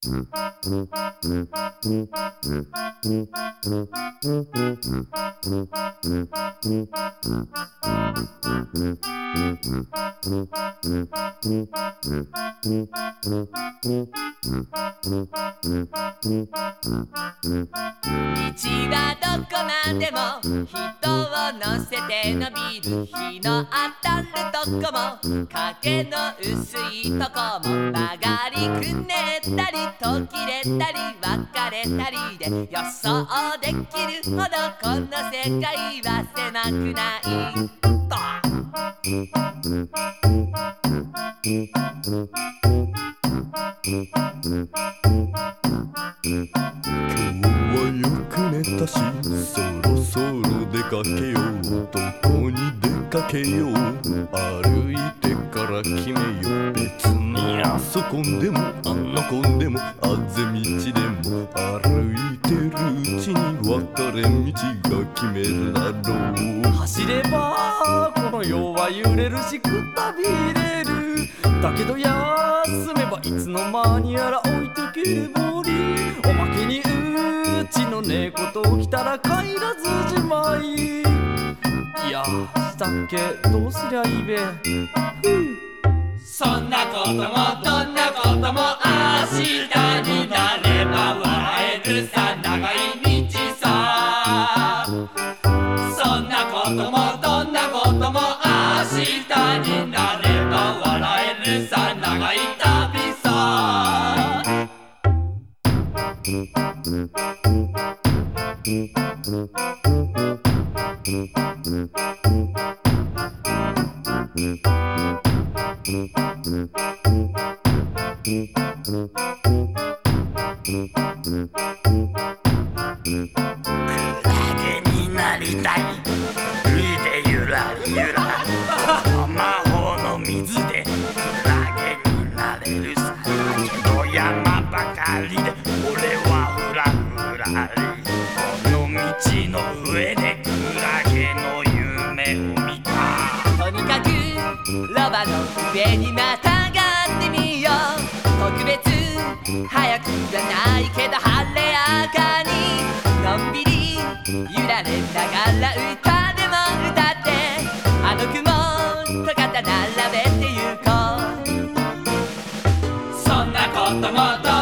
道はどこまでも人を乗せて伸びる日の当たるとこも影の薄いとこも曲がりくねったり途切れたり別れたりで予想できるほどこの世界は狭くないはよく寝たしそろそろ出かけよう。どこに出かけよう歩いてから決めよう。別にあそこんでもあんなこんでもあぜ道でも歩いてるうちに分かれ道が決めるだろう走ればこの世は揺れるしくたびれるだけど休めばいつの間にやら置いてけぼちの猫と来たら帰らずじまい。いやしたっけ？どうすりゃいいべ。そんなこともどんなことも明日になれば笑えるさ長い道さ。そんなこともどんなことも明日になれば笑えるさ長い旅さ。影にばかりで俺はフラフラり。道の上でクラゲの夢を見た。とにかくロバの上にまたがってみよう。特別早くじゃないけど晴れやかに。のんびり揺られながら歌でも歌って。あの雲と肩並べてゆこう。そんなこともどんなこと